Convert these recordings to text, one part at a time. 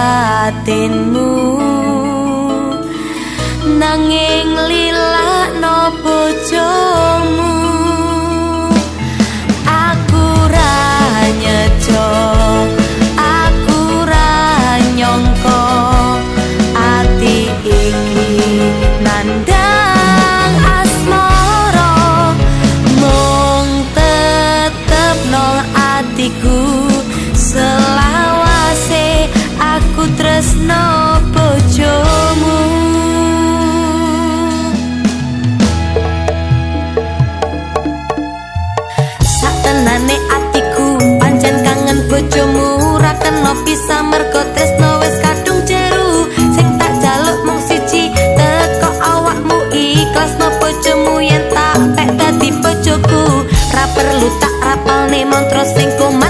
batinmu. Nanging lila no bojomu. Aku ranyejo aku ranyongko ati iki nandang asmara. Mung tetep nang atiku aku satenane atiku pancen kangen bojomu. Ra kena bisa mergo tresno wis kadung jeru. Sing tak jaluk mung siji teko awakmu ikhlas no bojomu. Yen tak pek dadi bojoku ra perlu tak rapalne mantra sing kumat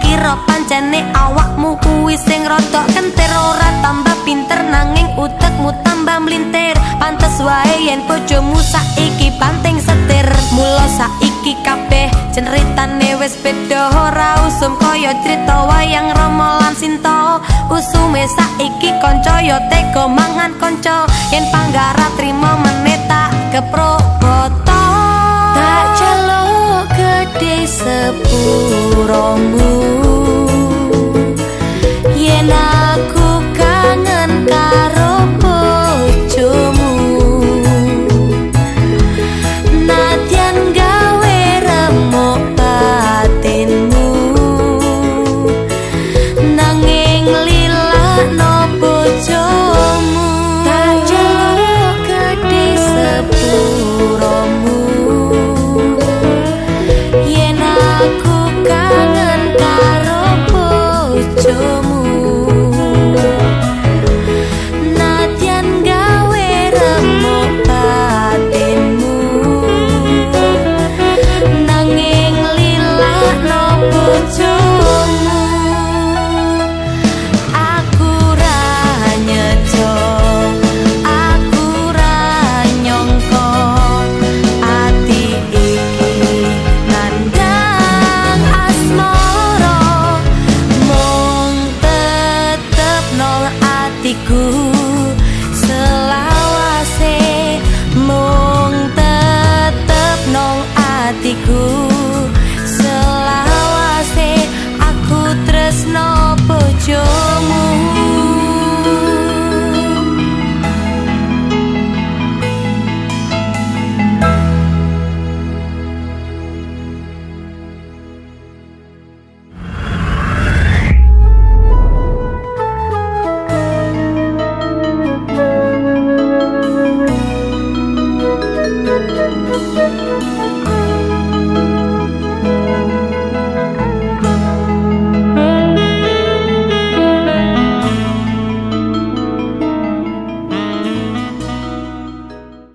pancene awakmu kuwi sing rada kentir ora tambah pinter nanging utekmu tambah mlintir. Pantes wae yen bojomu saiki banting setir. Mula saiki kabeh ceritane wis beda ora usum kaya crita wayang Rama lan Sinta. Usume saiki kanca ya tega mangan kanca yen panggara trima meneta keproboto tak celok gede yen